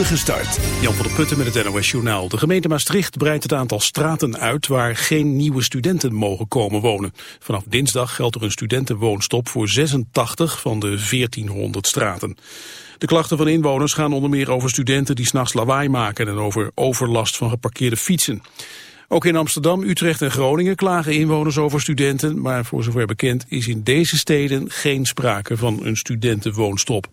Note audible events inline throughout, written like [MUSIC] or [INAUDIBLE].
Jan van der Putten met het NOS Journaal. De gemeente Maastricht breidt het aantal straten uit waar geen nieuwe studenten mogen komen wonen. Vanaf dinsdag geldt er een studentenwoonstop voor 86 van de 1400 straten. De klachten van inwoners gaan onder meer over studenten die s'nachts lawaai maken en over overlast van geparkeerde fietsen. Ook in Amsterdam, Utrecht en Groningen klagen inwoners over studenten, maar voor zover bekend is in deze steden geen sprake van een studentenwoonstop.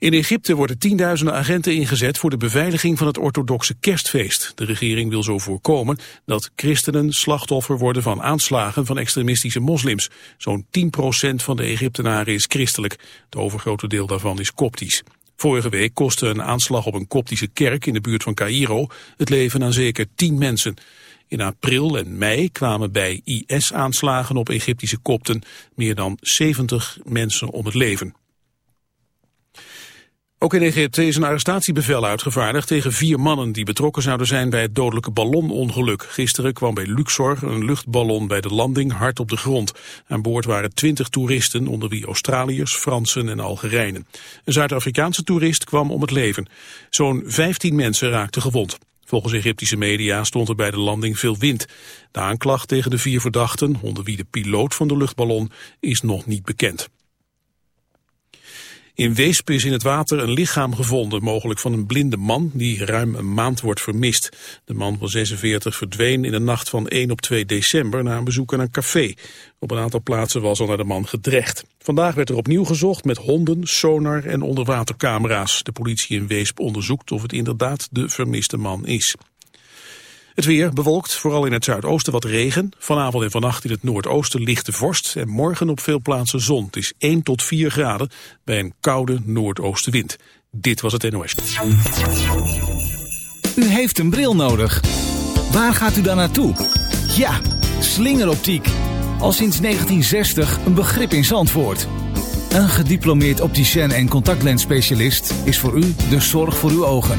In Egypte worden tienduizenden agenten ingezet voor de beveiliging van het orthodoxe kerstfeest. De regering wil zo voorkomen dat christenen slachtoffer worden van aanslagen van extremistische moslims. Zo'n 10% van de Egyptenaren is christelijk. Het overgrote deel daarvan is koptisch. Vorige week kostte een aanslag op een koptische kerk in de buurt van Cairo het leven aan zeker 10 mensen. In april en mei kwamen bij IS-aanslagen op Egyptische kopten meer dan 70 mensen om het leven. Ook in Egypte is een arrestatiebevel uitgevaardigd tegen vier mannen die betrokken zouden zijn bij het dodelijke ballonongeluk. Gisteren kwam bij Luxor een luchtballon bij de landing hard op de grond. Aan boord waren twintig toeristen, onder wie Australiërs, Fransen en Algerijnen. Een Zuid-Afrikaanse toerist kwam om het leven. Zo'n 15 mensen raakten gewond. Volgens Egyptische media stond er bij de landing veel wind. De aanklacht tegen de vier verdachten, onder wie de piloot van de luchtballon, is nog niet bekend. In Weesp is in het water een lichaam gevonden, mogelijk van een blinde man die ruim een maand wordt vermist. De man van 46 verdween in de nacht van 1 op 2 december na een bezoek aan een café. Op een aantal plaatsen was al naar de man gedreigd. Vandaag werd er opnieuw gezocht met honden, sonar en onderwatercamera's. De politie in Weesp onderzoekt of het inderdaad de vermiste man is. Het weer bewolkt, vooral in het zuidoosten wat regen. Vanavond en vannacht in het noordoosten lichte vorst. En morgen op veel plaatsen zon. Het is 1 tot 4 graden bij een koude noordoostenwind. Dit was het NOS. U heeft een bril nodig. Waar gaat u dan naartoe? Ja, slingeroptiek. Al sinds 1960 een begrip in Zandvoort. Een gediplomeerd opticien en contactlensspecialist is voor u de zorg voor uw ogen.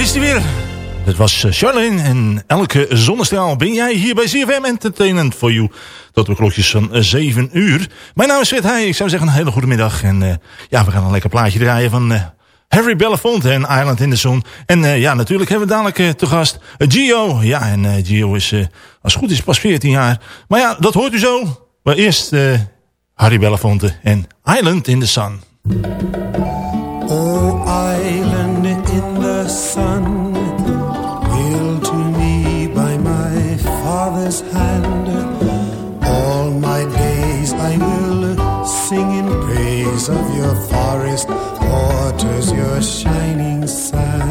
Hier is hij weer. Dat was eh, Charlene en elke zonnestraal ben jij hier bij ZFM Entertainment for You. Tot de klokjes van 7 uur. Mijn naam is Fred Heij. Ik zou zeggen een hele goede middag. En uh, ja, we gaan een lekker plaatje draaien van uh, Harry Belafonte en Island in the Sun. En uh, ja, natuurlijk hebben we dadelijk te gast Gio. Ja, en Gio is als het goed is pas 14 jaar. Maar ja, dat hoort u zo. Maar eerst Harry Belafonte en Island in the Sun. Oh, island sun, willed to me by my father's hand. All my days I will sing in praise of your forest waters, your shining sand.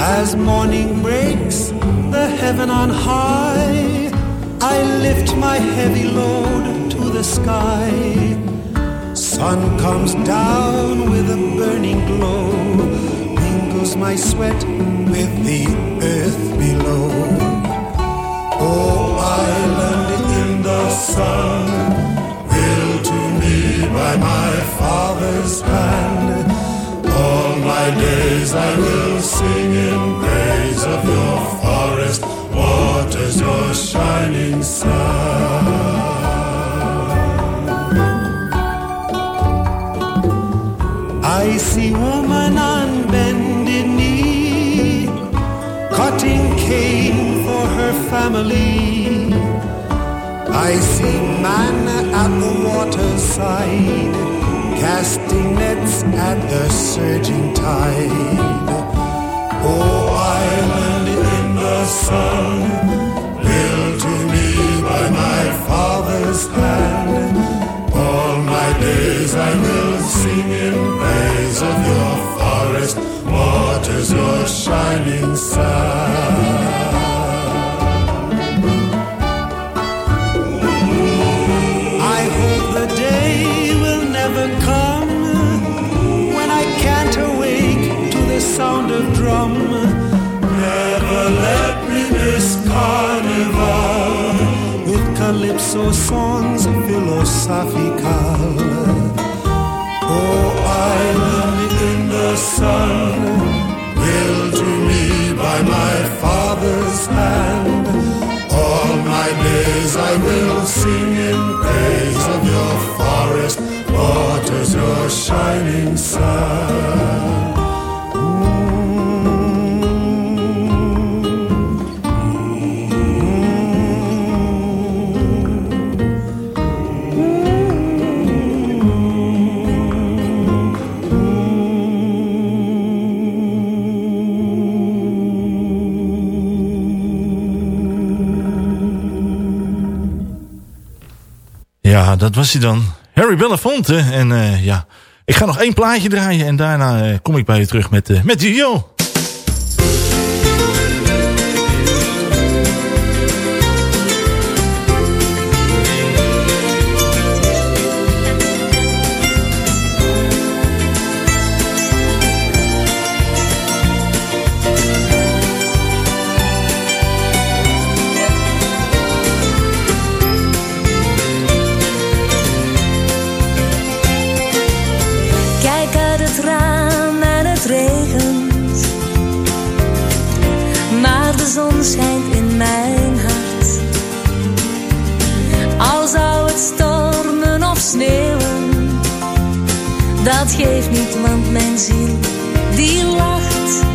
As morning breaks, the heaven on high, I lift my heavy load to the sky. Sun comes down with a burning glow, mingles my sweat with the earth below. Oh, island in the sun, willed to me by my father's hand. All my days I will sing in praise of your forest waters, your shining sun. I see woman on bended knee, cutting cane for her family. I see man at the waterside, casting nets at the surging tide. Oh, island in the sun, built to me by my father's hand. All my days I will sing in of your forest waters, your shining sun. Dat was hij dan. Harry Belafonte. En uh, ja, ik ga nog één plaatje draaien. En daarna uh, kom ik bij je terug met, uh, met Gio. Dat geeft niet, want mijn ziel die lacht.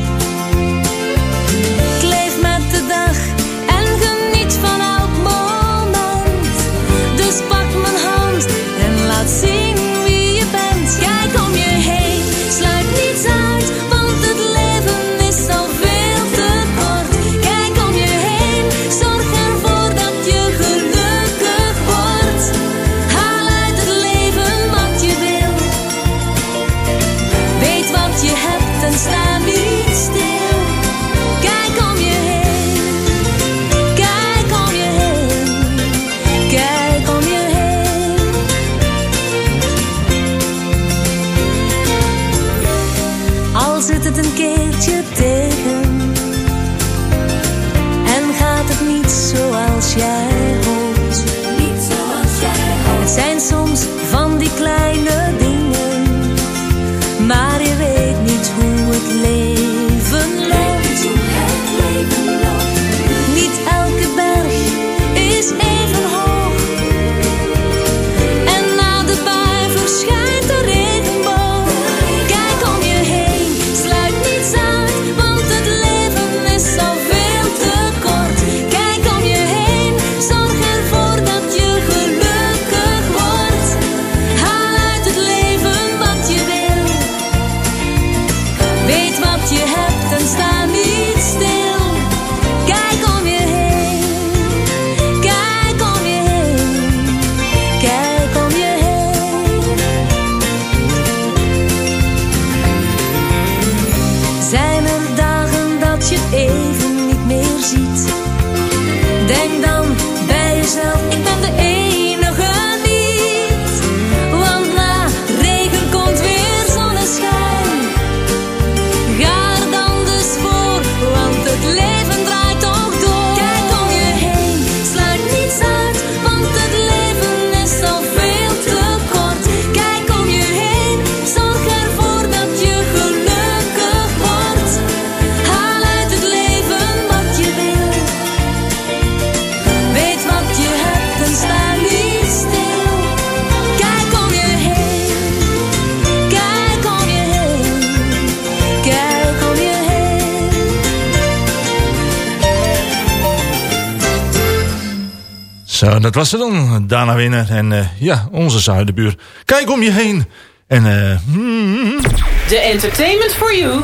Zo, dat was ze dan. Dana Winner en eh, ja, onze zuidenbuur. Kijk om je heen. En eh, hmm, De Entertainment for You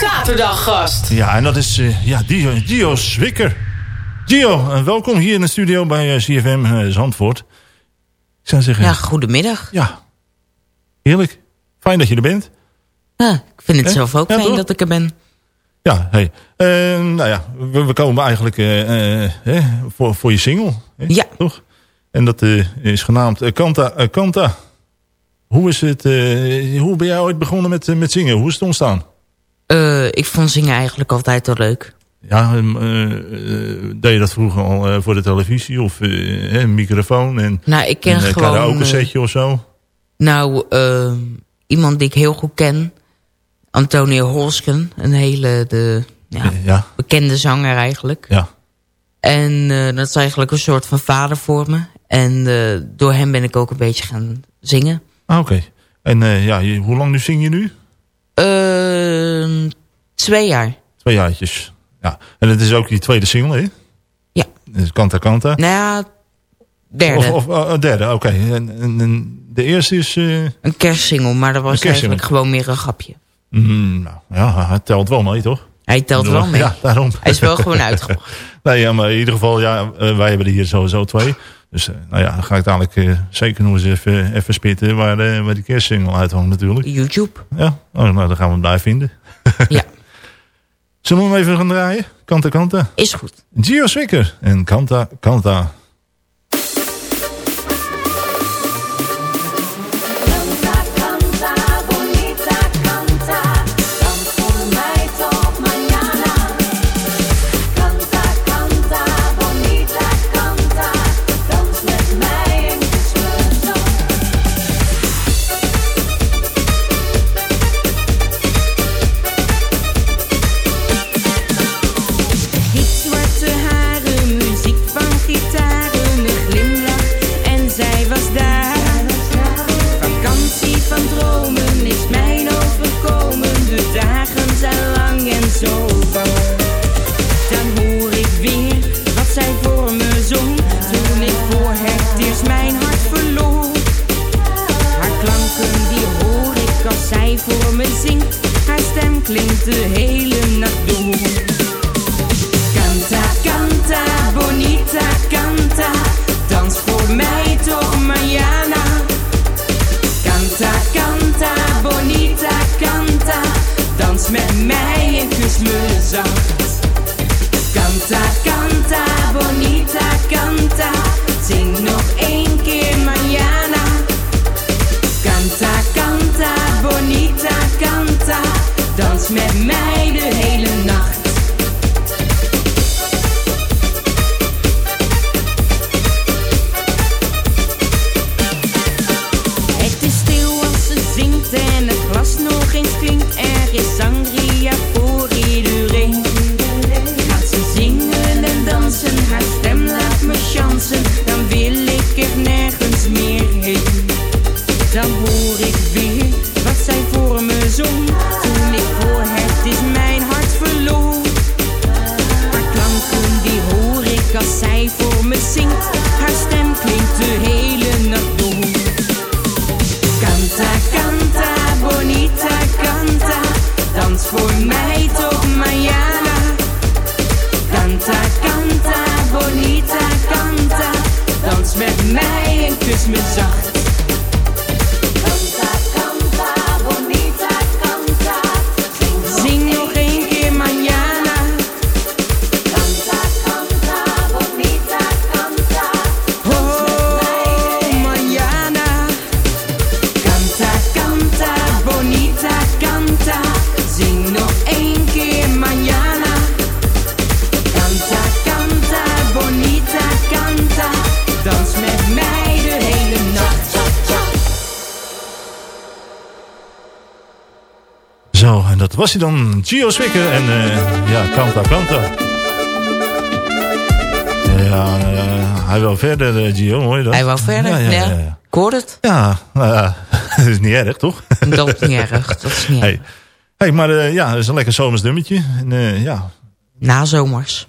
zaterdaggast. ja, en dat is eh, ja, Dio, Gio Zwikker. Gio, eh, welkom hier in de studio bij CFM Zandvoort. Ik zou zeggen, Ja, ja. goedemiddag. heerlijk. Fijn dat je er bent. Ja, ik vind het zelf ook Ja, fijn toch? dat ik er ben. Ja, hey. Eh, nou ja, we, we komen eigenlijk eh, eh, voor, voor je single. Hè? Ja. Toch? En dat eh, is genaamd Kanta Kanta. Hoe is het, hoe ben jij ooit begonnen met, met zingen? Hoe is het ontstaan? Ik vond zingen eigenlijk altijd al leuk. Ja, deed je dat vroeger al voor de televisie of een microfoon en Nou, ik ken een gewoon... karaoke setje of zo? nou, iemand die ik heel goed ken. Antonio Holsken. Een hele de, ja, ja, bekende zanger eigenlijk. ja. En eh, dat is eigenlijk een soort van vader voor me. En eh, door hem ben ik ook een beetje gaan zingen. Ah, Oké. En eh, ja, hoe lang nu zing je nu? Eh, twee jaar. Twee jaartjes. Ja. En het is ook je tweede single, hè? Ja. Dus Kanta Kanta. Nou ja, derde. Of, of uh, derde, oké. En, en, en de eerste is... Een kerstsingle, maar dat was eigenlijk gewoon meer een grapje. Mm, nou, ja, het telt wel mee, toch? Hij telt wel mee. Ja, [LAUGHS] daarom. Hij is wel gewoon uitgebracht. [LAUGHS] nee, ja, maar in ieder geval, ja, eh, wij hebben er hier sowieso twee. Dus eh, nou ja, dan ga ik dadelijk eh, zeker nog eens even, even spitten waar, eh, waar die kerstsingle uithangt natuurlijk. YouTube. Ja, oh, nou, dan gaan we hem daar vinden. Ja, [LAUGHS] Zullen we hem even gaan draaien? Kanta Kanta. is goed. Gio Swikker en Kanta Kanta. Zij voor me zingt, haar stem klinkt de hele nacht door. Canta, canta, bonita, canta. Dans voor mij toch, mañana. Canta, canta, bonita, canta. Dans met mij en kus me zacht. Canta, Dans met was hij dan. Gio Swikker en eh, ja, Kanta Kanta. Ja, eh, hij wil verder, eh, Gio, hoor je dat? Hij wou verder, Ja, ja. ja. Ik hoor het. Ja, nou [LAUGHS] dat is niet erg, toch? Dat is niet erg. Dat is niet erg. Hey. hey, maar ja, dat is een lekker zomers. En, eh, ja, Nazomers.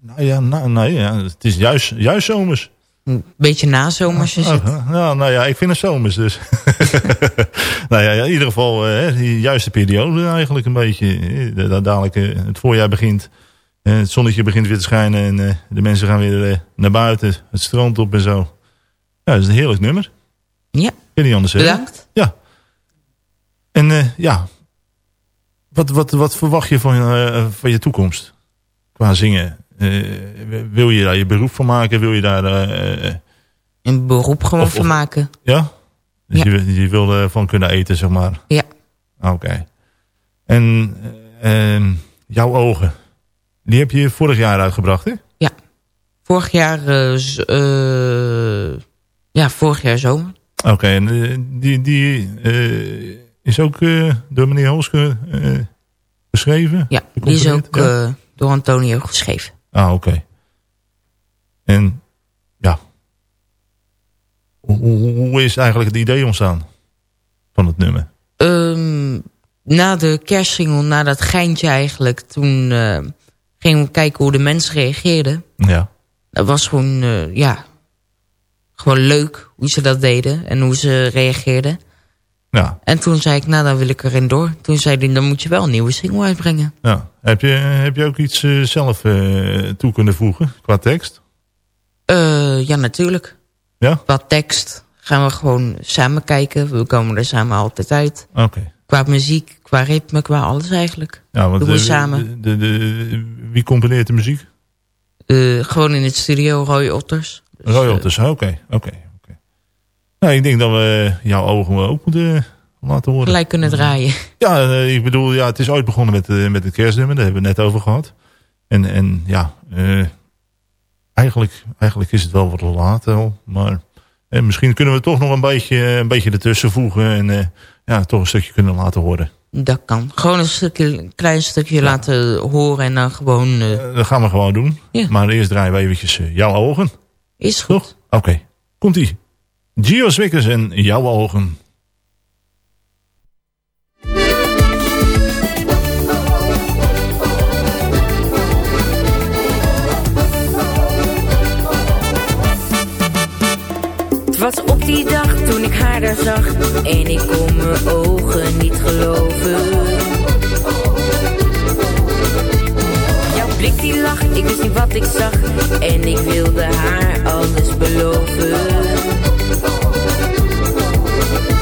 nou ja, nou, nee, ja, het is juist, juist zomers. Een beetje nazomers is het. Oh, nou, nou ja, ik vind het zomers dus. [LAUGHS] nou ja, in ieder geval eh, die juiste periode eigenlijk een beetje. eh, Dat dadelijk eh, het voorjaar begint. Het zonnetje begint weer te schijnen en de mensen gaan weer naar buiten. Het strand op en zo. Ja, dat is een heerlijk nummer. Ja, Kun je niet anders zeggen. bedankt. Ja. En ja, wat, wat, wat verwacht je van, eh, van je toekomst qua zingen? Eh, wil je daar je beroep van maken? Wil je daar... eh, Een beroep gewoon Of- van maken. ja? Dus Ja. Je, je wil ervan kunnen eten, zeg maar. Ja. Oké. En eh, jouw ogen, die heb je vorig jaar uitgebracht, hè? Vorig jaar, eh, eh, ja, vorig jaar zomer. Oké, en eh, die, die eh, is ook eh, door meneer Holske eh, geschreven? Ja, die is ook? Ja? eh, door Antonio geschreven. Ah, oké. En ja, hoe, is eigenlijk het idee ontstaan van het nummer? Ehm, na de kerstsingel, na dat geintje eigenlijk, toen eh, gingen we kijken hoe de mensen reageerden. Ja, Dat was gewoon, eh, ja, gewoon leuk hoe ze dat deden en hoe ze reageerden. Ja, En toen zei ik, nou dan wil ik erin door. Toen zei hij, dan moet je wel een nieuwe single uitbrengen. ja. Heb je, heb je ook iets eh, zelf eh, toe kunnen voegen qua tekst? Eh, ja, natuurlijk. Ja? Qua tekst gaan we gewoon samen kijken. We komen er samen altijd uit. Oké. Qua muziek, qua ritme, qua alles eigenlijk. Ja, want Doen we samen. De, de, de- wie componeert de muziek? Gewoon in het studio, Roy Otters. Dus, Roy Otters, oké, oké. oké. Nou, ik denk dat we jouw ogen ook moeten laten horen. gelijk kunnen draaien. Ja, eh, ik bedoel, ja, het is ooit begonnen met, eh, met het kerstnummer. Daar hebben we het net over gehad. En, en ja, eh, eigenlijk, eigenlijk is het wel wat laat al. Maar eh, misschien kunnen we toch nog een beetje, een beetje ertussen voegen. En eh, ja, toch een stukje kunnen laten horen. Dat kan. Gewoon een, stukje, een klein stukje laten horen en dan gewoon... eh, Eh, dat gaan we gewoon doen. Ja. Maar eerst draaien we eventjes eh, jouw ogen. is goed. Oké, komt-ie. Gio Swickers en jouw ogen. Het was op die dag toen ik haar daar zag En ik kon mijn ogen niet geloven blik die lag, ik wist niet wat ik zag. En ik wilde haar alles beloven.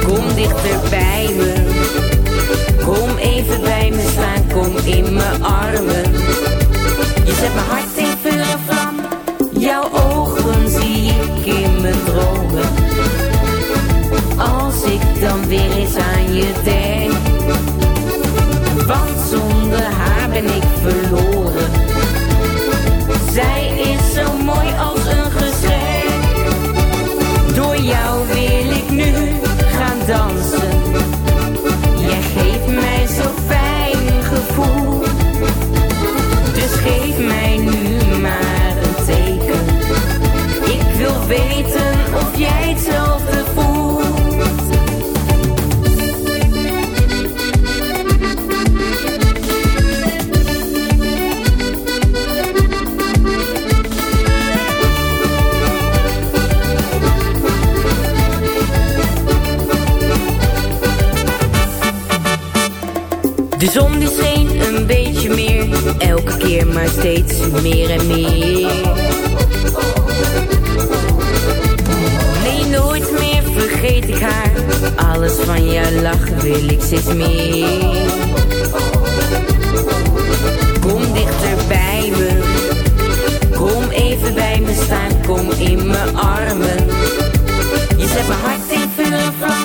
Kom dichter bij me. Kom even bij me staan, kom in mijn armen. Je zet mijn hart in vuur en vlam. Jouw ogen zie ik in mijn dromen. Als ik dan weer eens aan je denk. Want zonder haar ben ik verloren De zon die scheen een beetje meer, elke keer maar steeds meer en meer. Nee, nooit meer vergeet ik haar, alles van jou lachen wil ik steeds meer. Kom dichter bij me, kom even bij me staan, kom in mijn armen. Je zet mijn hart in vuur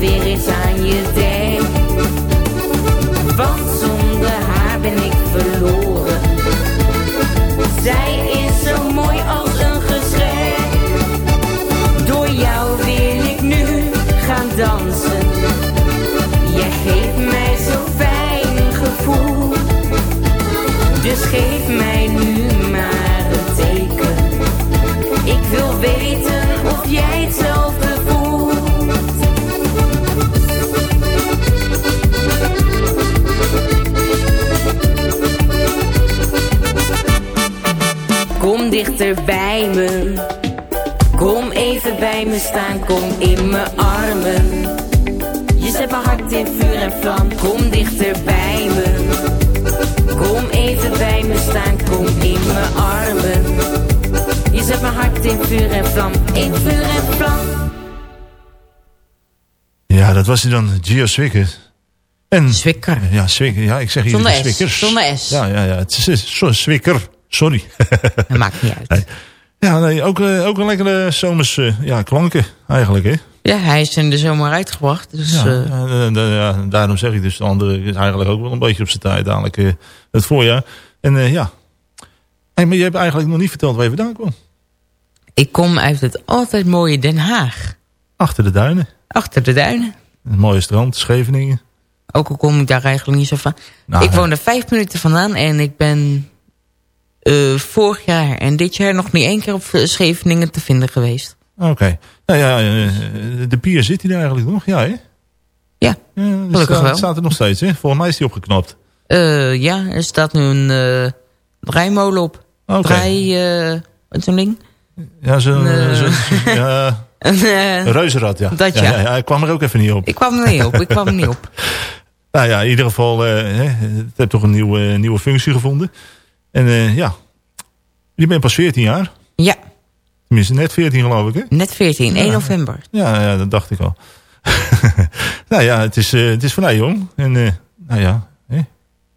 weer eens aan je denk, want zonder haar ben ik verloren. Zij is zo mooi als een geschenk. Door jou wil ik nu gaan dansen. Jij geeft mij zo'n fijn gevoel. Dus geef mij nu maar een teken. Ik wil weten of jij hetzelfde Kom dichter bij me. Kom even bij me staan, kom in mijn armen. Je zet mijn hart in vuur en vlam. Kom dichter bij me. Kom even bij me staan, kom in mijn armen. Je zet mijn hart in vuur en vlam, in vuur en vlam. Ja, dat was hij dan, Gio Zwicker. En, Zwicker. Ja, Zwicker. Ja, ik zeg hier Zonder S, Zwickers. zonder S. Ja, ja, ja. Het is, Zwicker. Sorry. Dat maakt niet uit. Nee. Ja, nee, ook, eh, ook een lekkere zomers eh, ja, klanken eigenlijk, hè? Ja, hij is in de zomer uitgebracht. Dus Ja, eh, ja, da- ja, daarom zeg ik dus, de andere is eigenlijk ook wel een beetje op zijn tijd, dadelijk het voorjaar. En ja, hey, maar je hebt eigenlijk nog niet verteld waar je vandaan kwam. ik kom uit het altijd mooie Den Haag. Achter de duinen, Achter de duinen. een mooie strand, Scheveningen. Ook al kom ik daar eigenlijk niet zo van. Nou, ik woon er vijf minuten vandaan en ik ben eh, vorig jaar en dit jaar nog niet één keer op Scheveningen te vinden geweest. Oké. Nou ja, eh, de pier zit hij daar eigenlijk nog, ja hè? Ja, Gelukkig staat, wel. staat er nog steeds, hè? Volgens mij is die opgeknapt. Eh, ja, er staat nu een eh draaimolen op. Oké. Draai, eh, wat zo'n ding? Ja, zo'n Nee. zo, zo- ja, [LAUGHS] Een, een reuzenrad, ja. Dat ja. Ik kwam er ook even niet op. ik kwam er niet op, ik kwam er niet op. [LAUGHS] Nou ja, in ieder geval, hè, het heeft toch een nieuwe, nieuwe functie gevonden. En eh, ja, je bent pas 14 jaar. Ja, Tenminste, net 14 geloof ik, hè? net 14, 1 Ja. november. Ja, ja dat dacht ik al. [LAUGHS] nou ja, het is, eh, het is vrij jong. En eh, nou ja, hè,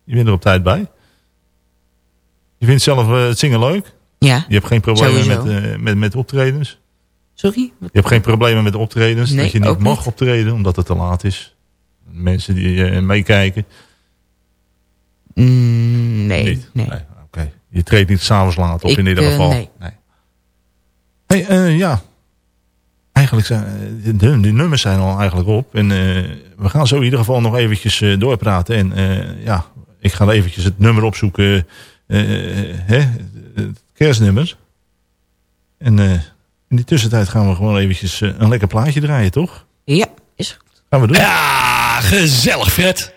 je bent er op tijd bij. Je vindt zelf het zingen leuk. Ja, Je hebt geen problemen met, met, met optredens. sorry? Je hebt geen problemen met optredens. Nee, dat je niet mag niet. optreden omdat het te laat is. Mensen die meekijken. Mm, nee, nee. Je treedt niet s'avonds laat op Ik, in ieder eh, geval. nee. Hey, eh, ja. Eigenlijk zijn de, de, de nummers zijn al eigenlijk op. En eh, we gaan zo in ieder geval nog eventjes eh, doorpraten. En eh, ja, ik ga eventjes het nummer opzoeken. eh, eh, hè, het kerstnummer. En eh, in die tussentijd gaan we gewoon eventjes eh, een lekker plaatje draaien, toch? Ja, is goed. Gaan we doen. Ja, gezellig Fred.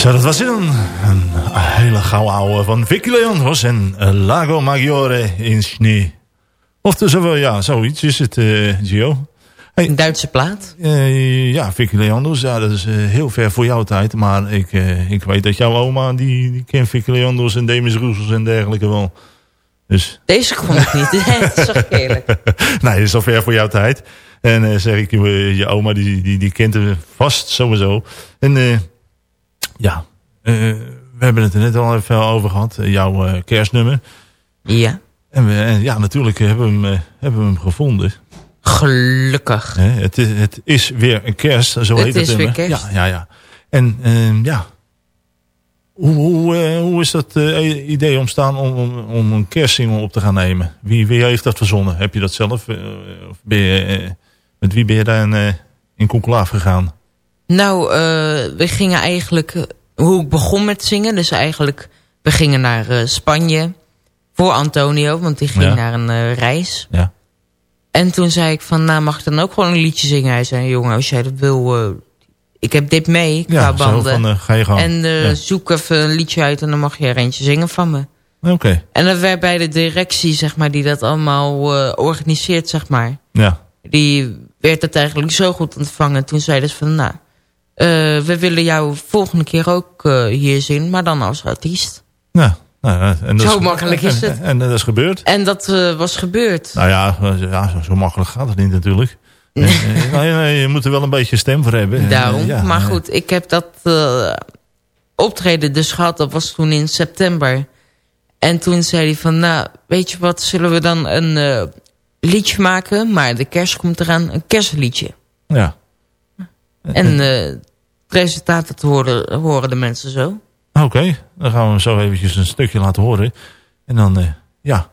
Zo, dat was het dan. Een hele gouden ouwe van Vicky Leandros en eh, Lago Maggiore in Schnee. Of dus, uh, ja, zoiets is het, uh, Gio. Hey, een Duitse plaat? Uh, ja, Vicky Leandros, ja, dat is heel ver voor jouw tijd. Maar ik, ik weet dat jouw oma, die, die kent Vicky Leandros en Demis Roesels en dergelijke wel. Dus. Deze kon ik niet, [LAUGHS] dat is toch eerlijk. [LAUGHS] nee, dat is al ver voor jouw tijd. En zeg ik, je oma, die, die, die kent hem vast sowieso. En ja, uh, we hebben het er net al even over gehad. jouw uh, kerstnummer. Ja. En, we, en ja, natuurlijk hebben we hem, hebben we hem gevonden. Gelukkig. het, is, het is weer een kerst, zo het heet het. Het is weer kerst. Ja, ja, ja. En ehm, ja, hoe, hoe, hoe is dat idee ontstaan om, om, om een kerstsingel op te gaan nemen? Wie, wie heeft dat verzonnen? Heb je dat zelf? of ben je, met wie ben je daar in, in conclave gegaan? Nou, uh, we gingen eigenlijk... Uh, hoe ik begon met zingen. Dus eigenlijk, we gingen naar uh, Spanje. Voor Antonio, want die ging Ja. naar een reis. Ja. En toen zei ik van, nou mag ik dan ook gewoon een liedje zingen? Hij zei, jongen, als jij dat wil... ik heb dit mee, qua Ja, banden. van, ga je gewoon. en Ja. zoek even een liedje uit en dan mag je er eentje zingen van me. Oké, En dat werd bij de directie, zeg maar, die dat allemaal eh, organiseert, zeg maar. ja. Die werd het eigenlijk zo goed ontvangen. Toen zeiden ze van, nou, eh, we willen jou volgende keer ook eh, hier zien, maar dan als artiest. Ja, nou, en dat Zo is, makkelijk is het. En, en dat is gebeurd. En dat eh, was gebeurd. Nou ja, ja zo, makkelijk gaat het niet natuurlijk. Eh, eh, nou, ja, je moet er wel een beetje stem voor hebben. En, Daarom. eh, ja, maar eh, goed, ik heb dat eh, optreden dus gehad. Dat was toen in september. En toen zei hij van, nou, weet je wat, zullen we dan een eh, liedje maken? Maar de kerst komt eraan, een kerstliedje. Ja. En eh, het resultaat, dat horen, horen de mensen zo. Oké, dan gaan we zo eventjes een stukje laten horen. En dan, eh, ja,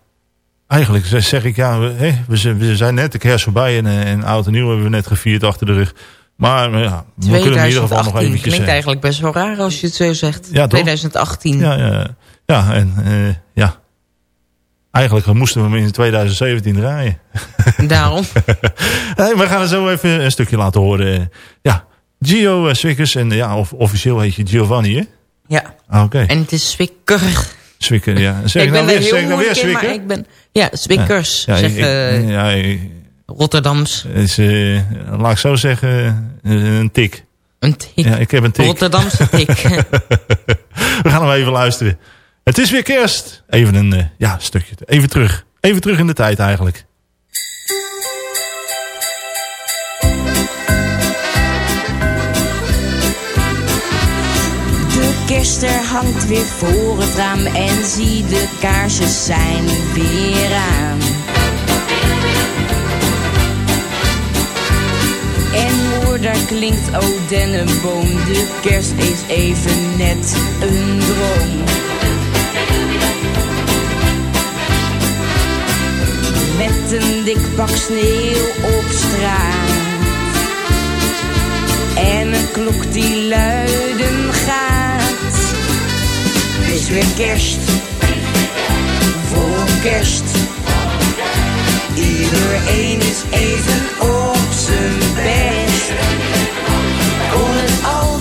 eigenlijk zeg- ik, ja, we, we, zijn- we zijn net de kerst voorbij en, eh, en oud en nieuw hebben we net gevierd achter de rug. Maar eh, ja, we kunnen in ieder geval nog 2018 eventjes... klinkt eh, eigenlijk best wel raar als je het zo zegt. Ja, toch? 2018. Ja, ja, ja en eh, ja, eigenlijk moesten we hem in 2017 draaien. [LAUGHS] Daarom. [LAUGHS] Nee, we gaan er zo even een stukje laten horen. Ja, Gio eh, Swickers en ja, of, officieel heet je Giovanni, hè? Ja. Ah, Oké, En het is Zwicker. Zwicker, ja. [LAUGHS] Zeg ik ik ben nou er weer, zeg ik nou weer in, maar ik ben... Ja, Zwickers. Ja, zeg, ik- ik- eh, ja, ik- Rotterdams. is, eh, laat ik zo zeggen, een tik. Een tik. Ja, ik heb een tik. Rotterdamse tik. We gaan hem even luisteren. Het is weer kerst. Even een eh, ja, stukje. Even terug. Even terug in de tijd eigenlijk. De kerster hangt weer voor het raam en zie de kaarsjes zijn weer aan. En hoor, daar klinkt O Dennenboom, de kerst is even net een droom. Met een dik pak sneeuw op straat. En een klok die luiden gaat. Het is weer kerst. Voor kerst. Iedereen is even op zijn best. Kon het altijd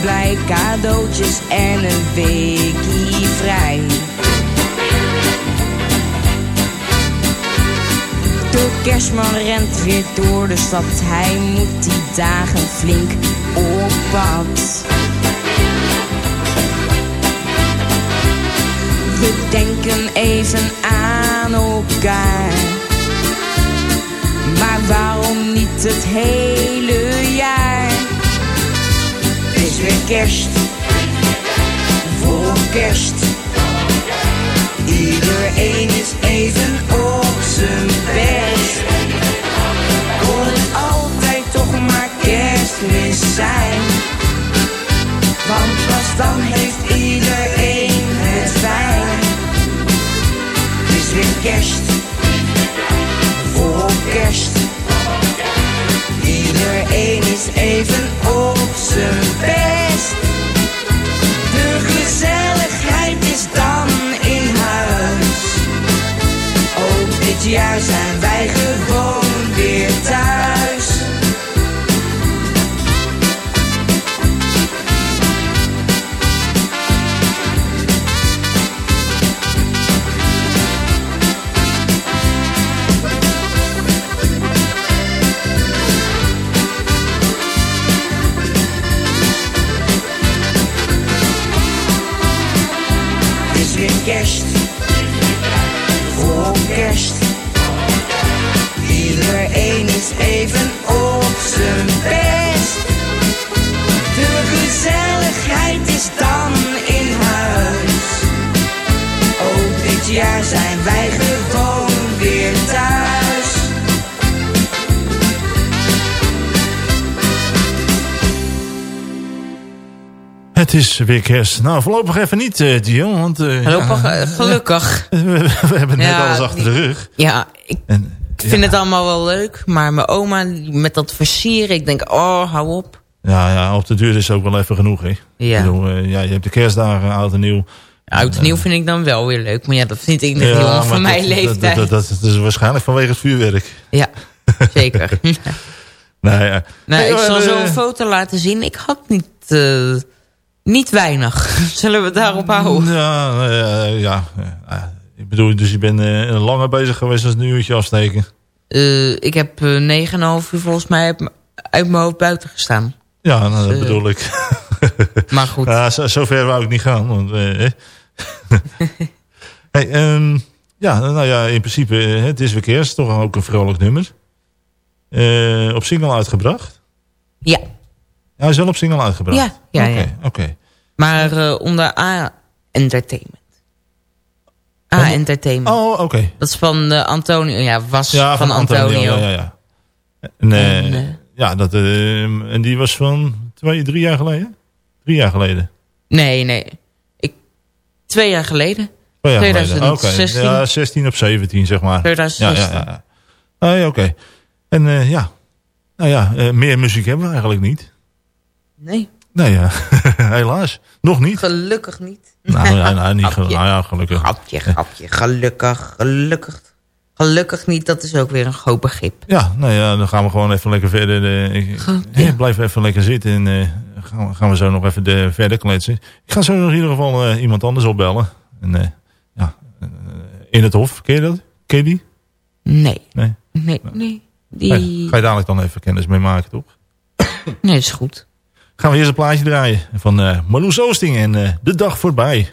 blij, cadeautjes en een weekie vrij. De kerstman rent weer door de stad. Hij moet die dagen flink op pad. We denken even aan elkaar. Maar waarom niet het hele jaar? Is weer kerst. Voor kerst. Iedereen is even op zijn best. Kon het altijd toch maar kerstmis zijn. Want pas dan heeft iedereen het fijn. Het is weer kerst, voor kerst. Iedereen is even op zijn best. De gezelligheid is dan in huis. Ook dit jaar zijn wij gewoon weer thuis. Weer kerst. Nou, voorlopig even niet, eh Dion. Want, eh, Voorlopig, ja, eh, gelukkig. [LAUGHS] we, we hebben net Ja, alles achter de rug. Ja, ik En, vind het allemaal wel leuk. Maar mijn oma met dat versieren, ik denk, oh, hou op. Ja, ja, op de duur is ook wel even genoeg, hè. Ja. Bedoel, ja, je hebt de kerstdagen, oud en nieuw. Oud en nieuw vind ik dan wel weer leuk. Maar ja, dat vind ik net Ja, van mijn dat- leeftijd. Dat, dat, dat, is waarschijnlijk vanwege het vuurwerk. Ja, [LAUGHS] zeker. Nou ja. nou, Hey, ik zal zo een foto laten zien. Ik had niet, niet weinig. [LAUGHS] Zullen we het daarop houden? Ja, nou ja, ja, ja. Ik bedoel, dus je bent eh, langer bezig geweest als een uurtje afsteken. Eh, ik heb eh 9,5 uur volgens mij uit mijn hoofd buiten gestaan. Ja, nou, dat Eh, bedoel ik. [LAUGHS] Maar goed. Ja, zo, zo ver wou ik niet gaan. Want, eh, eh. [LAUGHS] hey, ehm, ja, nou ja, in principe, eh, het is weer kerst. Toch ook een vrolijk nummer. Eh, op single uitgebracht? Ja, Ja, hij is wel op single uitgebracht? Ja, ja, Oké, ja. oké. maar eh, onder A Entertainment. A Onder- Entertainment. Oh, oké. Dat is van eh, Antonio. Ja, was Ja, van, Antonio. Ja, ja, ja. En, eh, En, ja, dat, eh, en die was van twee, drie jaar geleden? Drie jaar geleden. Nee, nee. Ik, twee jaar geleden. Twee jaar geleden. 2016. Oké, Ja, 16 of 17, zeg maar. 2016. Ja, ja, ja. Ah, oké. En ja, nou ja, meer muziek hebben we eigenlijk niet. Nee, Nee, ja. [LAUGHS] helaas. Nog niet. gelukkig niet. Nou, ja, nou, niet Grapje. nou ja, gelukkig. Grapje, grapje. Gelukkig, gelukkig. Gelukkig niet, dat is ook weer een groot begrip. Ja, nou ja, dan gaan we gewoon even lekker verder. eh, ik, Goed, eh. Blijf even lekker zitten en eh, gaan, we, gaan we zo nog even de, verder kletsen. Ik ga zo nog in ieder geval eh, iemand anders opbellen. En, eh, ja, eh, in het hof, ken je dat? Ken je die? Nee, Nee. nee, nee. Die... Ga je dadelijk dan even kennis mee maken, toch? Nee, is goed. Gaan we eerst een plaatje draaien van eh Marloes Oosting en eh, De Dag Voorbij.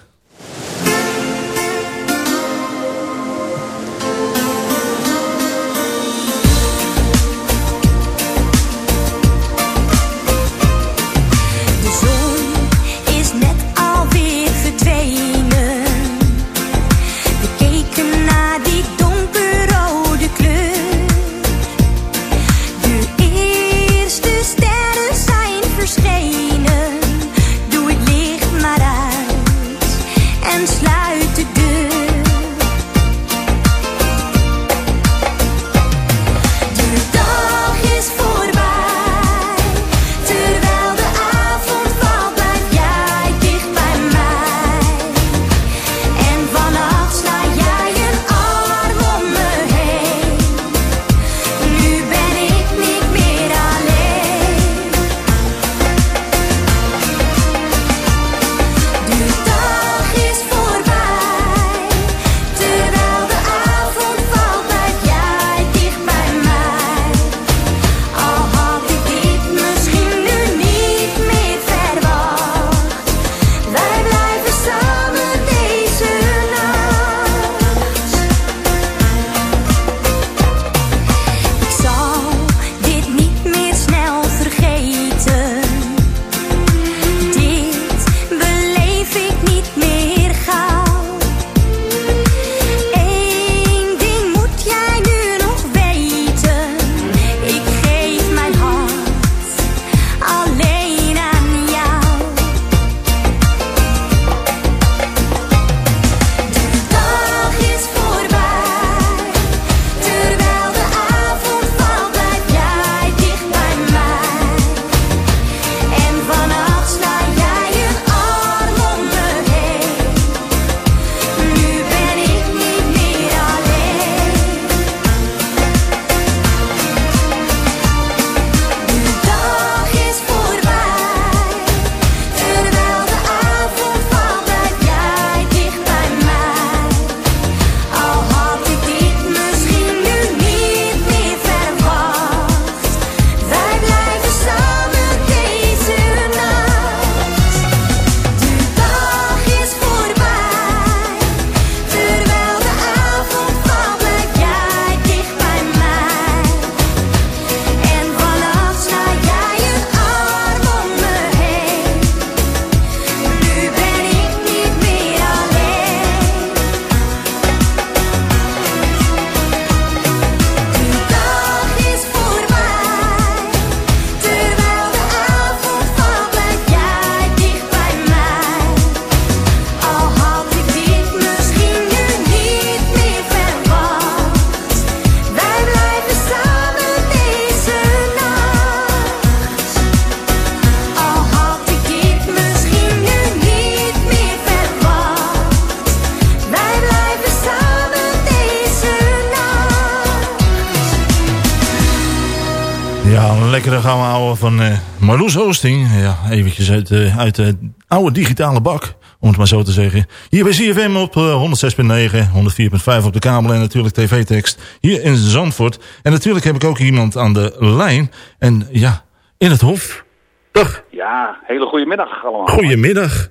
Van uh, Marloes Oosting. Ja, eventjes uit, uh, uit de oude digitale bak, om het maar zo te zeggen. Hier bij CFM op uh, 106.9, 104.5 op de kabel en natuurlijk tv-tekst. Hier in Zandvoort. En natuurlijk heb ik ook iemand aan de lijn. En ja, in het hof. Dag. Ja, hele goede middag allemaal. Goedemiddag.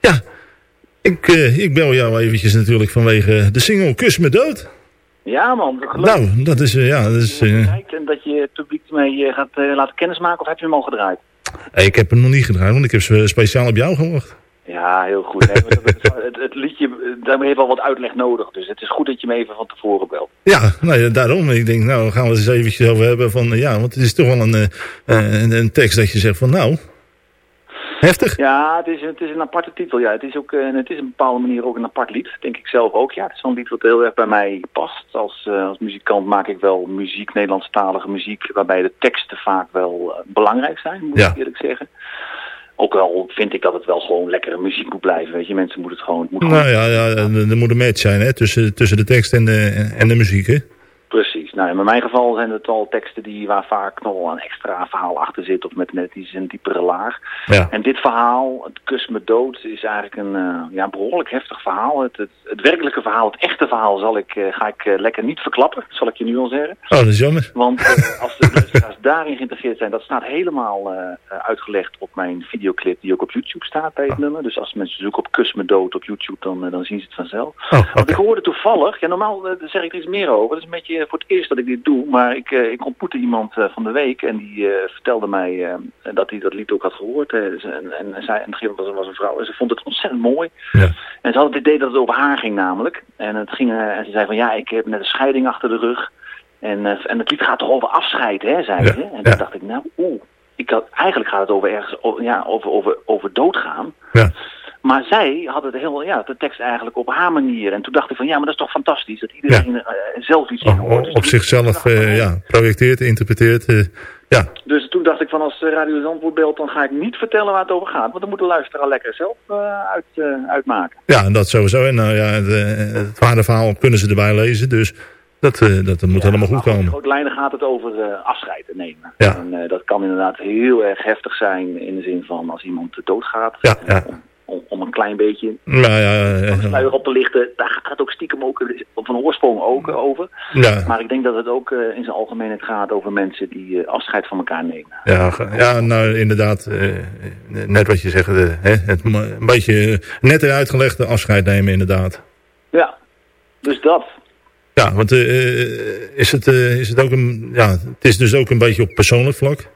Ja, ik, ik bel jou eventjes natuurlijk vanwege de single Kus me dood. Ja man, Nou, dat is... ja, dat is uh... En dat je het publiek mee gaat uh, laten kennismaken of heb je hem al gedraaid? ik heb hem nog niet gedraaid, want ik heb ze speciaal op jou gewacht. Ja, heel goed. Nee, het, het, liedje, daar heeft wel wat uitleg nodig. Dus het is goed dat je me even van tevoren belt. Ja, nou, daarom. Ik denk, nou, gaan we het eens eventjes over hebben van... Ja, want het is toch wel een, uh, een, een tekst dat je zegt van... Nou, Heftig? Ja, het is, het is een aparte titel. Ja. Het is ook uh, het is op een bepaalde manier ook een apart lied. Denk ik zelf ook. Ja, het is een lied wat heel erg bij mij past. Als, uh, als muzikant maak ik wel muziek, Nederlandstalige muziek, waarbij de teksten vaak wel uh, belangrijk zijn, moet ja. ik eerlijk zeggen. Ook wel vind ik dat het wel gewoon lekkere muziek moet blijven. Weet je, mensen moeten het gewoon... Het moet nou gewoon... ja, ja, er moet een match zijn hè, tussen, tussen de tekst en de, en de muziek. Hè? Precies. Nou, in mijn geval zijn het al teksten die waar vaak nog wel een extra verhaal achter zit of met net iets een diepere laag. Ja. En dit verhaal, het kus me dood, is eigenlijk een uh, ja, behoorlijk heftig verhaal. Het, het, het, werkelijke verhaal, het echte verhaal, zal ik, uh, ga ik uh, lekker niet verklappen, zal ik je nu al zeggen. Oh, dat is jammer. Want als de luisteraars [LAUGHS] daarin geïnteresseerd zijn, dat staat helemaal uitgelegd op mijn videoclip die ook op YouTube staat bij het Oh. nummer. Dus als mensen zoeken op kus me dood op YouTube, dan, dan zien ze het vanzelf. Oh, okay. Want ik hoorde toevallig, ja normaal zeg ik er iets meer over, dat is een beetje voor het eerst dat ik dit doe, maar ik, uh, ik ontmoette iemand uh, van de week en die vertelde mij dat hij dat lied ook had gehoord. en, en, en, zij, en het was, was een vrouw en ze vond het ontzettend mooi. Ja. En ze had het idee dat het over haar ging namelijk. En, het ging, en ze zei van ja, ik heb net een scheiding achter de rug. En, en het lied gaat toch over afscheid, hè, zei ja. ze. En toen dacht ik, nou, oeh, ik had, eigenlijk gaat het over ergens, over, ja, over, over, over doodgaan. Ja. Maar zij had het heel, ja, de tekst eigenlijk op haar manier. En toen dacht ik van, ja, maar dat is toch fantastisch dat iedereen ja. uh, zelf iets in hoort. Dus op zichzelf uh, ja, projecteert, interpreteert. Uh, ja. Dus toen dacht ik van, als Radio Zandvoort beeld, dan ga ik niet vertellen waar het over gaat. Want dan moet de luisteraar lekker zelf uit, uitmaken. Ja, en dat sowieso. En nou ja, het, het ware verhaal kunnen ze erbij lezen, dus... Dat, uh, dat, dat moet ja, helemaal goed komen. In grote lijnen gaat het over uh, afscheid nemen. Ja. En uh, dat kan inderdaad heel erg heftig zijn in de zin van als iemand doodgaat. Ja, ja. Om, om, een klein beetje nou, ja, ja, sluier op te lichten. Daar gaat het ook stiekem ook van oorsprong ook over. Ja. Maar ik denk dat het ook in zijn algemeenheid gaat over mensen die afscheid van elkaar nemen. Ja, ja nou inderdaad, net wat je zegt, hè, het, een beetje net uitgelegde afscheid nemen inderdaad. Ja, dus dat. Ja, want uh, is, het, uh, is het ook een, ja, het is dus ook een beetje op persoonlijk vlak?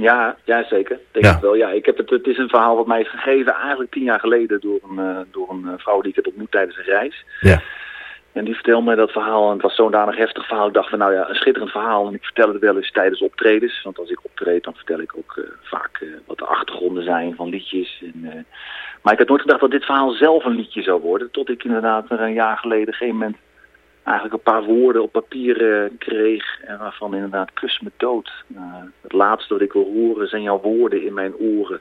Ja, ja zeker. Denk ja. wel. Ja, ik heb het, het is een verhaal wat mij is gegeven eigenlijk tien jaar geleden door een, uh, door een vrouw die ik heb ontmoet tijdens een reis. Ja. En die vertelde mij dat verhaal en het was zo'n danig heftig verhaal. Ik dacht van nou ja, een schitterend verhaal. En ik vertel het wel eens tijdens optredens. Want als ik optreed dan vertel ik ook vaak wat de achtergronden zijn van liedjes. En, maar ik had nooit gedacht dat dit verhaal zelf een liedje zou worden. Tot ik inderdaad er een jaar geleden geen moment eigenlijk een paar woorden op papier uh, kreeg. En waarvan inderdaad kus me dood. Uh, het laatste wat ik wil horen zijn jouw woorden in mijn oren.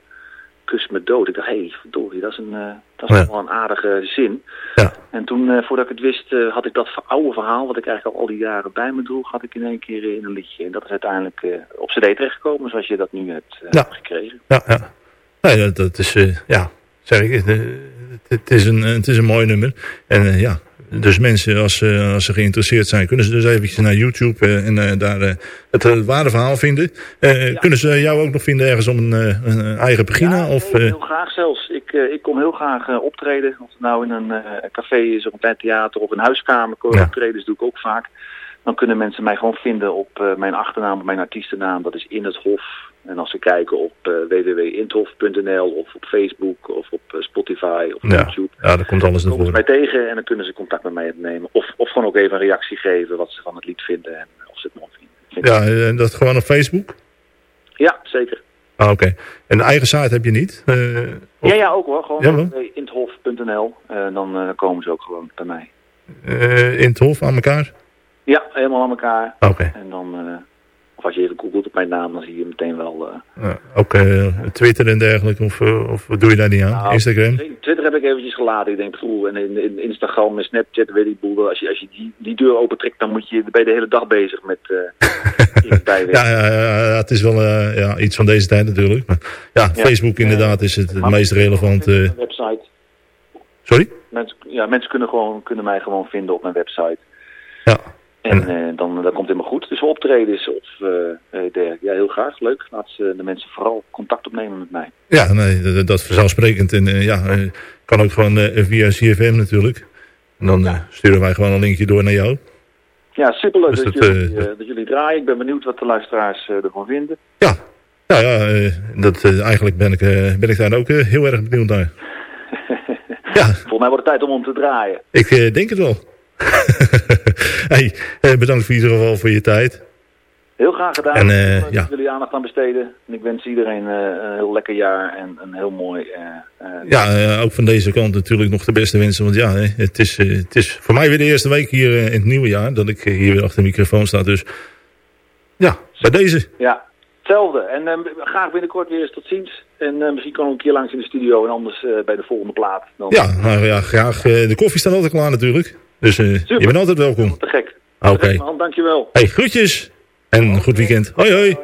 Kus me dood. Ik dacht, hé, hey, verdorie, dat is, een, uh, dat is ja. wel een aardige zin. Ja. En toen, voordat ik het wist, had ik dat oude verhaal... wat ik eigenlijk al al die jaren bij me droeg... had ik in één keer in een liedje. En dat is uiteindelijk op cd terechtgekomen... zoals je dat nu hebt ja. gekregen. Ja, ja. Nee, dat, dat is, ja, zeg ik, het, is een, het is een mooi nummer. En ja, dus mensen, als, uh, als ze geïnteresseerd zijn, kunnen ze dus eventjes naar YouTube uh, en uh, daar het ware verhaal vinden. Ja. Kunnen ze jou ook nog vinden ergens op een, een eigen pagina? Ja, of, heel, heel graag zelfs. Ik, ik kom heel graag optreden. Of het nou in een café is, of een klein theater of een huiskamer. Ja. Optredens doe ik ook vaak. Dan kunnen mensen mij gewoon vinden op mijn achternaam, op mijn artiestennaam. Dat is In het Hof. En als ze kijken op uh, www.inthof.nl of op Facebook of op uh, Spotify of ja. YouTube. Ja, daar komt alles naar voren. mij tegen en dan kunnen ze contact met mij opnemen. Of, of gewoon ook even een reactie geven wat ze van het lied vinden en of ze het mooi vinden. Ja, en dat gewoon op Facebook? Ja, zeker. Ah, Oké. Okay. En eigen site heb je niet? Uh, of... Ja, ja, ook hoor. Gewoon ja, inthof.nl. dan komen ze ook gewoon bij mij. in het hof aan elkaar? Ja, helemaal aan elkaar. Oké. Okay. En dan Of als je even googelt op mijn naam, dan zie je meteen wel... eh, Ja, ook eh, Twitter en dergelijke, of, eh, of wat doe je daar niet aan? Nou, Instagram? Twitter heb ik eventjes gelaten. Ik denk, poeh, en in, in Instagram en Snapchat, weet ik boel. Als je, als je die, die deur opentrekt, dan moet je, ben je de hele dag bezig met. [LAUGHS] Ja, ja, ja, het is wel ja, iets van deze tijd natuurlijk. Maar, ja, Ja. Facebook inderdaad is het, het meest relevant. Mijn website. sorry? Mensen, ja, mensen kunnen, gewoon, kunnen mij gewoon vinden op mijn website. Ja. En eh, dan, dan komt het helemaal goed. Dus optredens of eh eh, dergelijke. Ja, heel graag. Leuk. Laat ze, de mensen vooral contact opnemen met mij. Ja, nee, dat, vanzelfsprekend. En ja, kan ook gewoon via CFM natuurlijk. En dan sturen wij gewoon een linkje door naar jou. Ja, superleuk Dus dat, dat, jullie, dat jullie draaien. Ik ben benieuwd wat de luisteraars ervan vinden. Ja, ja, ja dat, eigenlijk ben ik, ben ik daar ook heel erg benieuwd naar. [LAUGHS] Volgens mij wordt het tijd om om te draaien. Ik denk het wel. [LAUGHS] hey, bedankt voor in ieder geval voor je tijd. Heel graag gedaan. En, eh, Ik wil ja. jullie aandacht aan besteden. En ik wens iedereen eh, een heel lekker jaar en een heel mooi... eh, Ja, ook van deze kant natuurlijk nog de beste wensen. Want ja, het is, het is voor mij weer de eerste week hier in het nieuwe jaar. Dat ik hier weer achter de microfoon sta. Dus ja, bij deze. Ja, hetzelfde. En graag binnenkort weer eens tot ziens. En misschien komen we een keer langs in de studio en anders bij de volgende plaat. Dan, Ja, nou ja, graag. de koffie staat altijd klaar natuurlijk. Dus eh, je bent altijd welkom. Te gek. Oké. Gek, man. Dankjewel. Hey, groetjes. En een goed weekend. Hoi hoi.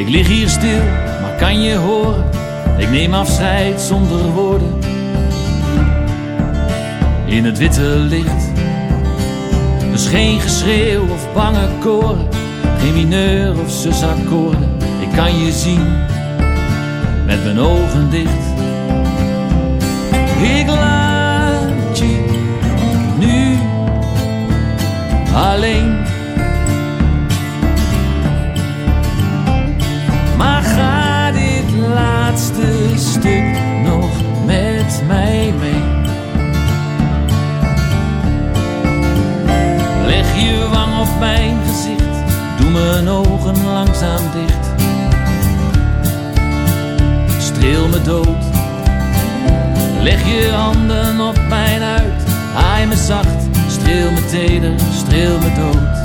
Ik lig hier stil, maar kan je horen? Ik neem afscheid zonder woorden. In het witte licht. Dus geen geschreeuw of bange koren. Geen mineur of zusakkoorden. Ik kan je zien met mijn ogen dicht. Ik laat je nu alleen. Laatste stuk nog met mij mee? Leg je wang op mijn gezicht, doe mijn ogen langzaam dicht. Streel me dood, leg je handen op mijn huid. Haai me zacht, streel me teder, streel me dood.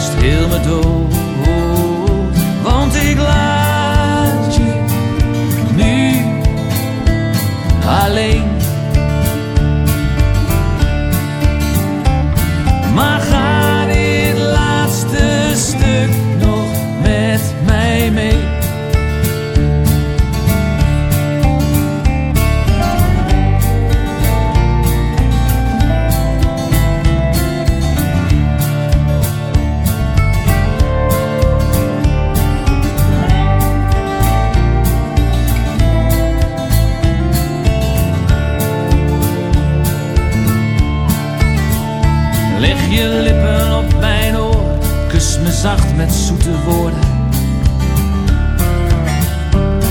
Streel me dood, want ik laat alleen. Maar ga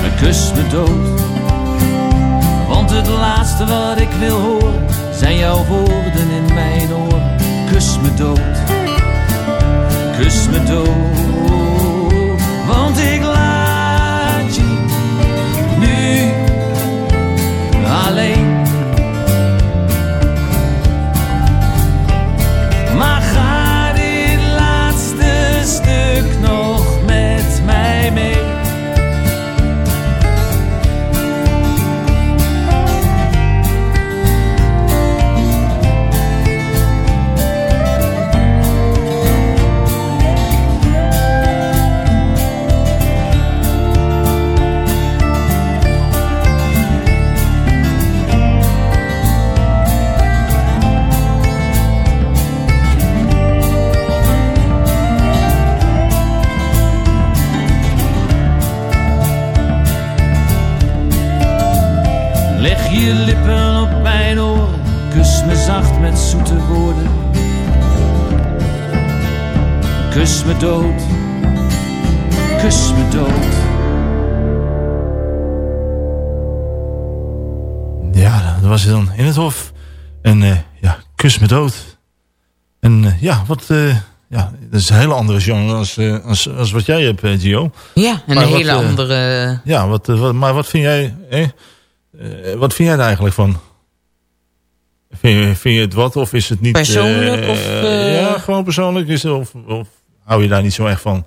En kus me dood, want het laatste wat ik wil horen zijn jouw woorden in mijn oren. Kus me dood, kus me dood, want ik laat me dood, kus me dood. Ja, dat was hij dan in het hof. En eh, ja, kus me dood. En eh, ja, wat... eh, ja, dat is een hele andere genre als, eh, als, als wat jij hebt, Gio. Ja, een Maar hele andere... Ja, wat, wat, maar wat vind jij... Eh, eh, wat vind jij er eigenlijk van? Vind je, vind je het wat of is het niet... Persoonlijk of? Ja, gewoon persoonlijk. Is het, of, of hou je daar niet zo echt van?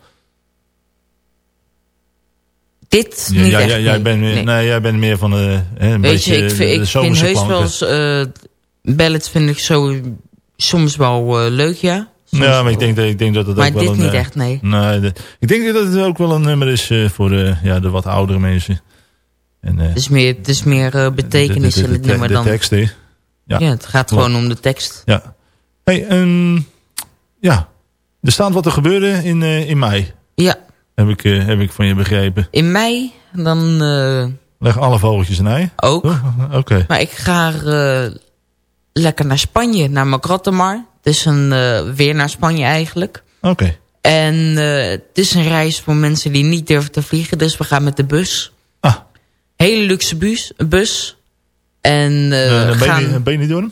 Dit Ja, niet ja, echt, ja, jij, bent meer, Nee. nee. jij bent meer van eh, hè, een Weet beetje je, ik, de- vind- de ik vind heus wel eens... eh ballads vind ik zo, soms wel eh, leuk, ja. Soms Ja, maar ik denk, dat, ik denk dat het Maar ook wel dit een... niet eh, echt, nee. nee de- ik denk dat het ook wel een nummer is eh, voor de, ja, de wat oudere mensen. En, eh, Het is meer, het is meer eh, betekenis de, de, in het de, nummer de dan... tekst, hè. Ja, het gaat Klopt. gewoon om de tekst. Ja. Hey, ehm, ja, er staat wat er gebeurde in, eh, in mei. Ja. Heb ik, eh, heb ik van je begrepen. In mei, dan eh, Leg alle vogeltjes een ei. ook. Oh, Oké. Maar ik ga lekker naar Spanje, naar Magrottemar. Het is een, weer naar Spanje eigenlijk. Oké. En het is een reis voor mensen die niet durven te vliegen. Dus we gaan met de bus. Ah. Hele luxe bus. bus. En we ben, gaan... je,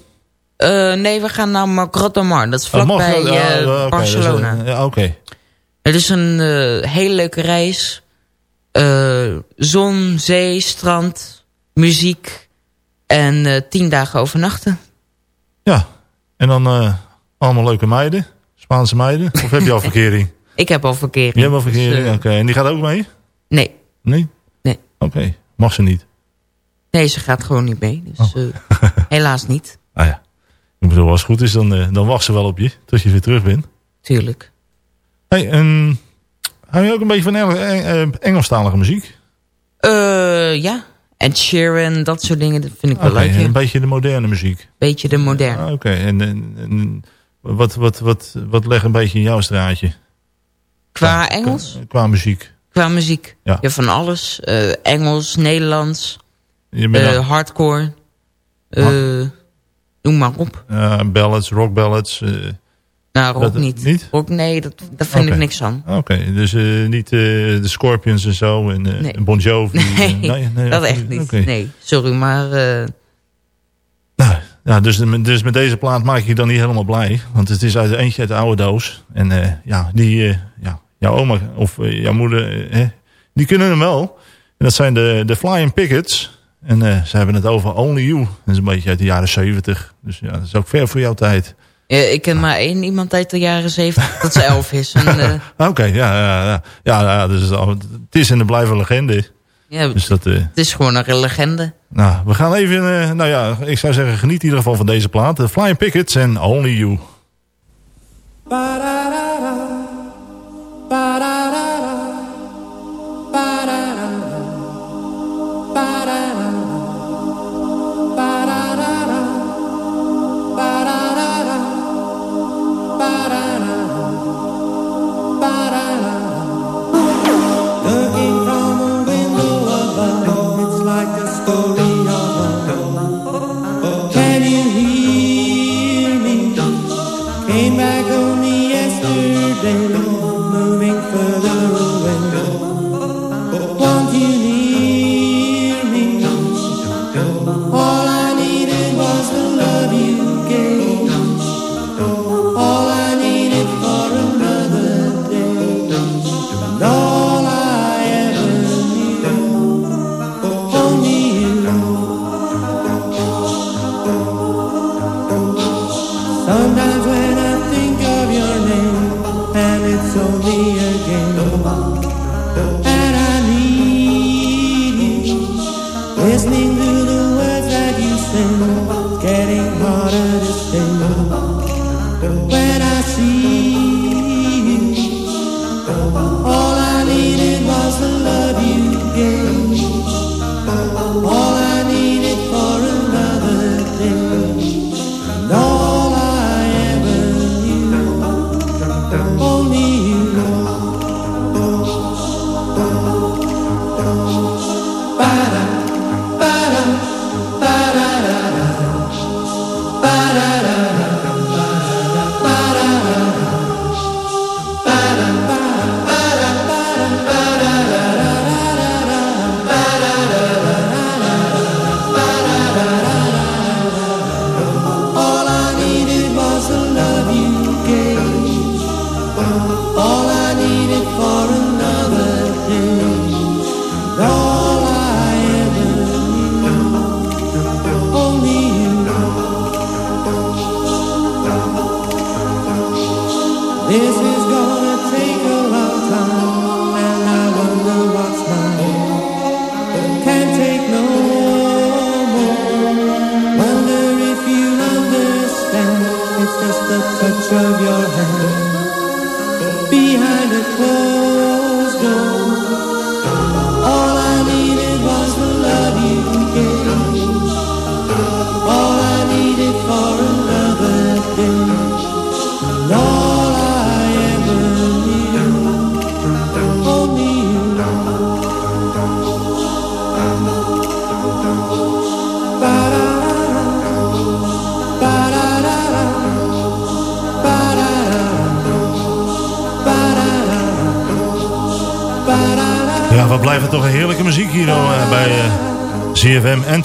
Eh, nee, we gaan naar Magrottemar. Dat is Oh, vlakbij ja, eh, oké, dus, eh, Barcelona. ja, Oké. Het is een eh, hele leuke reis. Eh, zon, zee, strand, muziek en eh, tien dagen overnachten. Ja. En dan eh, allemaal leuke meiden. Spaanse meiden. Of heb je al [LAUGHS] verkering? Ik heb al verkering. Je hebt al verkering? Dus, eh, Oké. En die gaat ook mee? nee, Nee? Nee. Oké. Mag ze niet? nee, ze gaat gewoon niet mee. Dus Oh. eh, [LAUGHS] helaas niet. Ah ja. Ik bedoel, als het goed is, dan, eh, dan wacht ze wel op je. Tot je weer terug bent. Tuurlijk. Hey, hou je ook een beetje van Engel- eh, Engelstalige muziek? Eh, ja, en Sheeran, dat soort dingen, dat vind ik wel leuk. ja. een beetje de moderne muziek. Beetje de moderne. Ah, Oké, en, en, en wat, wat, wat, wat legt een beetje in jouw straatje? Qua Engels, Qua muziek. qua muziek. Ja. Ja, van alles. Engels, Nederlands, Je bent dan- hardcore. eh, noem maar op. eh, ballads, rock ballads. eh, Nou, rock dat- niet. niet? Rock, nee, dat, daar vind ik niks aan. Oké, dus eh, niet de Scorpions en zo en Nee. Bon Jovi. [LAUGHS] Nee, eh, dat echt niet. Nee, sorry, maar Nou, ja, dus, dus met deze plaat maak ik je dan niet helemaal blij. Want het is uit eentje uit de oude doos. En ja, die, ja, jouw oma of jouw moeder, die kunnen hem wel. En dat zijn de, de Flying Pickets. En eh, ze hebben het over Only You. Dat is een beetje uit de jaren 70. Dus ja, dat is ook ver voor jouw tijd. eh, ik ken maar één iemand uit de jaren zeventig dat ze elf is. En, eh, [LAUGHS] Oké, ja, ja, ja. ja, ja dus het is en het blijft een legende. ja, Dus dat, eh, het is gewoon een legende. nou, we gaan even, eh, nou ja, ik zou zeggen, geniet in ieder geval van deze plaat. De Flying Pickets en Only You.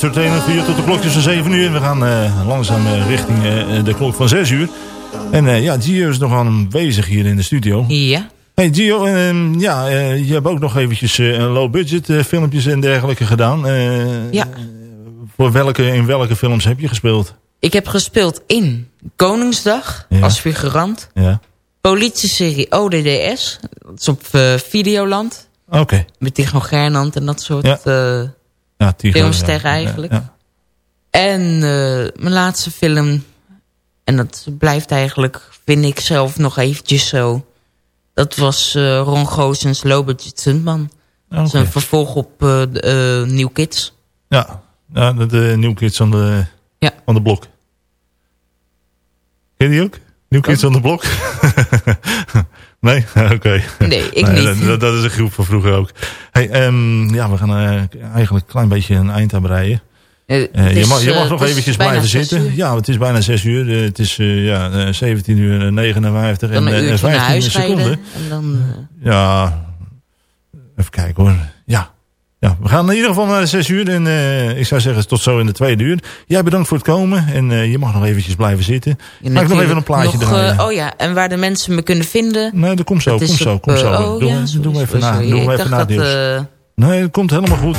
Entertainment 4 tot de klokjes van 7 uur. We gaan uh, langzaam richting de klok van 6 uur. En ja, Gio is nog aanwezig hier in de studio. Ja. Hey Gio, ja, je hebt ook nog eventjes low budget filmpjes en dergelijke gedaan. ja. Voor welke, in welke films heb je gespeeld? Ik heb gespeeld in Koningsdag ja. als figurant. Ja. Politieserie ODDS. Dat is op Videoland. Oké. Okay. Met Tycho Gernand en dat soort ja. Uh, ja, filmsterren eigenlijk. Ja, en uh, mijn laatste film, en dat blijft eigenlijk, vind ik zelf nog eventjes zo. Dat was uh, Ron Goossens Budget Stuntman. Okay. Dat is een vervolg op New Kids. Ja, ja de, de New Kids van de, ja. de blok. Ken je die ook? New Kids on the Block? [LAUGHS] nee? [LAUGHS] Oké. Okay. Nee, ik nee, niet. Dat, dat, is een groep van vroeger ook. Hey, um, ja, we gaan uh, eigenlijk een klein beetje een eind aan breien. Uh, uh, is, je mag, je mag nog eventjes blijven zitten. Uur. Ja, het is bijna 6 uur. het is ja, 17 uur 59 dan en, en 15 seconden. En dan, ja, even kijken hoor. Ja. We gaan in ieder geval naar de 6 uur. En uh, ik zou zeggen tot zo in de tweede uur. Jij bedankt voor het komen. En uh, je mag nog eventjes blijven zitten. Ja, Maak nog even een plaatje nog, draaien. Uh, oh ja, en waar de mensen me kunnen vinden. Nee, dat komt zo, dat komt zo, op, komt zo. Oh, doe, ja, doe, sorry, doe even sorry, na. sorry. Doe ik even na dat, nieuws. Nee, het komt helemaal goed.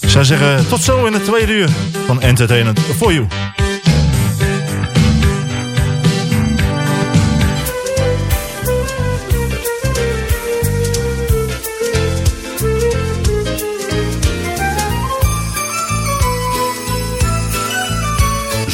Ik zou zeggen, tot zo in het tweede uur van Entertainment for You.